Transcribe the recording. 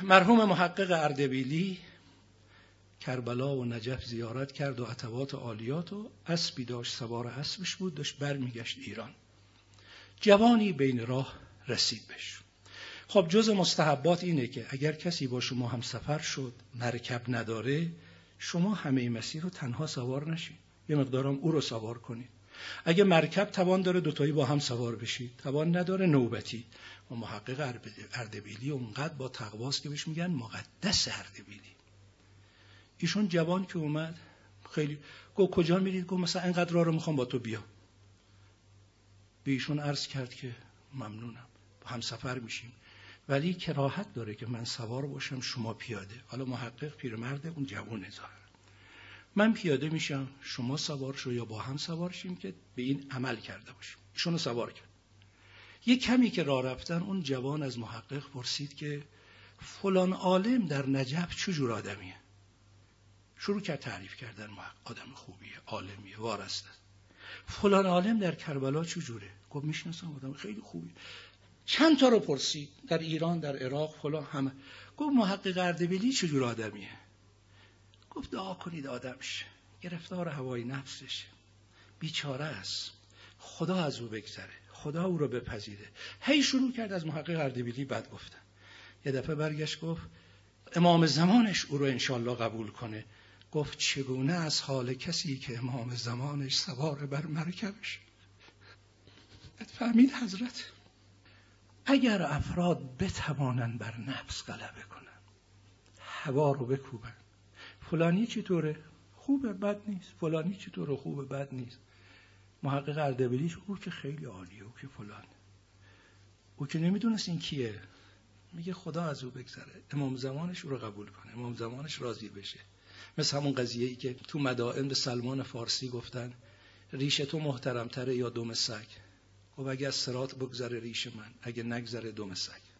مرحوم محقق اردبیلی کربلا و نجف زیارت کرد و عطوات عالیات و اسبی داشت سوار اسبش بود داشت برمیگشت ایران. جوانی بین راه رسید بهش. خب جز مستحبات اینه که اگر کسی با شما هم سفر شد مرکب نداره شما همه مسیر رو تنها سوار نشید یه مقدارم او رو سوار کنید اگه مرکب توان داره دوتایی با هم سوار بشید توان نداره نوبتی. و محقق اردبیلی اونقدر با تقواست که بهش میگن مقدس اردبیلی. ایشون جوان که اومد خیلی گفت کجا میرید؟ گفت مثلا اینقدر راه رو می‌خوام با تو بیام. به ایشون عرض کرد که ممنونم. با هم سفر میشیم. ولی کراهت داره که من سوار باشم شما پیاده. حالا محقق پیرمرده اون جوونه ظاهر من پیاده میشم شما سوار شو یا با هم سوار شیم که به این عمل کرده باشیم. ایشونو سوار کرد. یه کمی که راه رفتن اون جوان از محقق پرسید که فلان عالم در نجف چجور آدمیه؟ شروع کرد تعریف کردن آدم خوبیه عالمیه وارسته فلان عالم در کربلا چجوره گفت می‌شناسم آدم خیلی خوبی. چند تا رو پرسید در ایران در عراق فلان همه. گفت محقق اردبیلی چجور آدمیه؟ گفت دعا کنید آدم شه. گرفتار هوای نفسش. بیچاره است. خدا از او بگذره. خدا او رو بپذیره. هی شروع کرد از محقق اردبیلی بد گفتن. یه دفعه برگشت گفت امام زمانش او رو انشالله قبول کنه. گفت چگونه از حال کسی که امام زمانش سوار بر مرکبش؟ فهمید حضرت؟ اگر افراد بتوانند بر نفس غلبه کنن هوا رو بکوبن فلانی چطوره؟ خوبه بد نیست. فلانی چطوره؟ خوبه بد نیست. محقق اردبیلیش او که خیلی عالیه او که فلان. او که نمی‌دونست این کیه. میگه خدا از او بگذره. امام زمانش او رو قبول کنه. امام زمانش راضی بشه. مثل همون قضیه ای که تو مدائن به سلمان فارسی گفتن ریش تو محترمتره یا دم سگ؟ خب اگه از سرات بگذره ریش من اگه نگذره دم سگ.